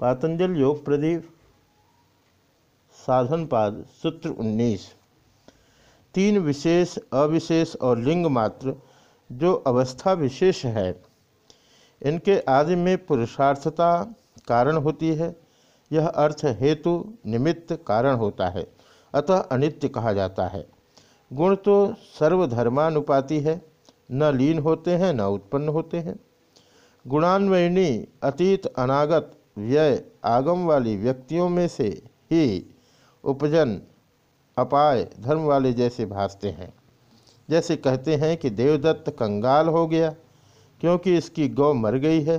पातंजल योग प्रदीप, साधनपाद, सूत्र 19 तीन विशेष, अविशेष और लिंग मात्र जो अवस्था विशेष है, इनके आदि में पुरुषार्थता कारण होती है। यह अर्थ हेतु निमित्त कारण होता है, अतः अनित्य कहा जाता है। गुण तो सर्वधर्मानुपाति है, न लीन होते हैं, न उत्पन्न होते हैं। गुणान्वयनी, अतीत, अनागत व्यय आगम वाली व्यक्तियों में से ही उपजन, अपाय धर्म वाले जैसे भासते हैं। जैसे कहते हैं कि देवदत्त कंगाल हो गया, क्योंकि इसकी गौ मर गई है।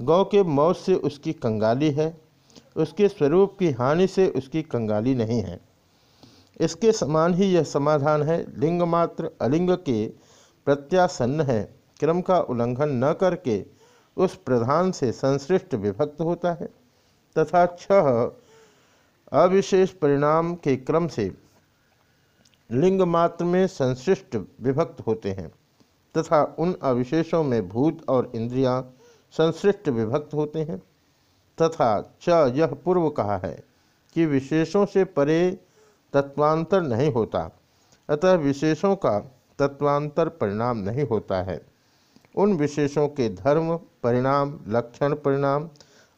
गौ के मौत से उसकी कंगाली है, उसके स्वरूप की हानि से उसकी कंगाली नहीं है। इसके समान ही यह समाधान है लिंग मात्र अलिंग के प्रत्यासन्न है, क्रम का उल्लंघन न करके उस प्रधान से संश्लिष्ट विभक्त होता है, तथा छह अविशेष परिणाम के क्रम से लिंग मात्र में संश्लिष्ट विभक्त होते हैं, तथा उन अविशेषों में भूत और इंद्रियाँ संश्लिष्ट विभक्त होते हैं, तथा च यह पूर्व कहा है कि विशेषों से परे तत्वांतर नहीं होता, अतः विशेषों का तत्वांतर परिणाम नहीं होता है। उन विशेषों के धर्म, परिणाम, लक्षण परिणाम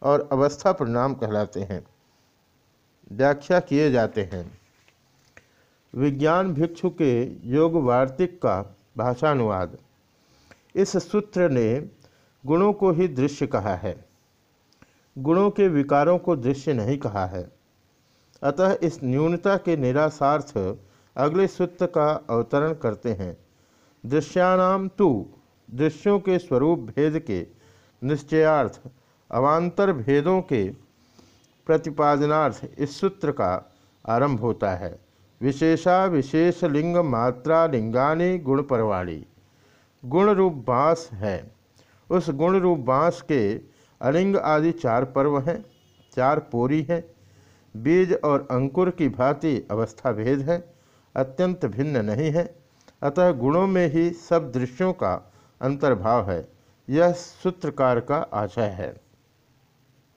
और अवस्था परिणाम कहलाते हैं। व्याख्या किए जाते हैं। विज्ञान भिक्षु के योग वार्तिक का भाषानुवाद। इस सूत्र ने गुणों को ही दृश्य कहा है। गुणों के विकारों को दृश्य नहीं कहा है। अतः इस न्यूनता के निराशार्थ अगले सूत्र का अवतरण करते हैं। दृश्याणाम तु दृश्यों के स्वरूप भेद के निश्चयार्थ, अवान्तर भेदों के प्रतिपादनार्थ इस सूत्र का आरंभ होता है। विशेषा विशेष लिंग मात्रा लिंगानी गुण परवाणी। गुण रूप बाँस है। उस गुण रूप बाँस के अलिंग आदि चार पर्व हैं, चार पोरी हैं। बीज और अंकुर की भांति अवस्था भेद है, अत्यंत भिन्न नहीं है। अतः गुणों में ही सब दृश्यों का अंतर्भाव है। यह सूत्रकार का आशय है।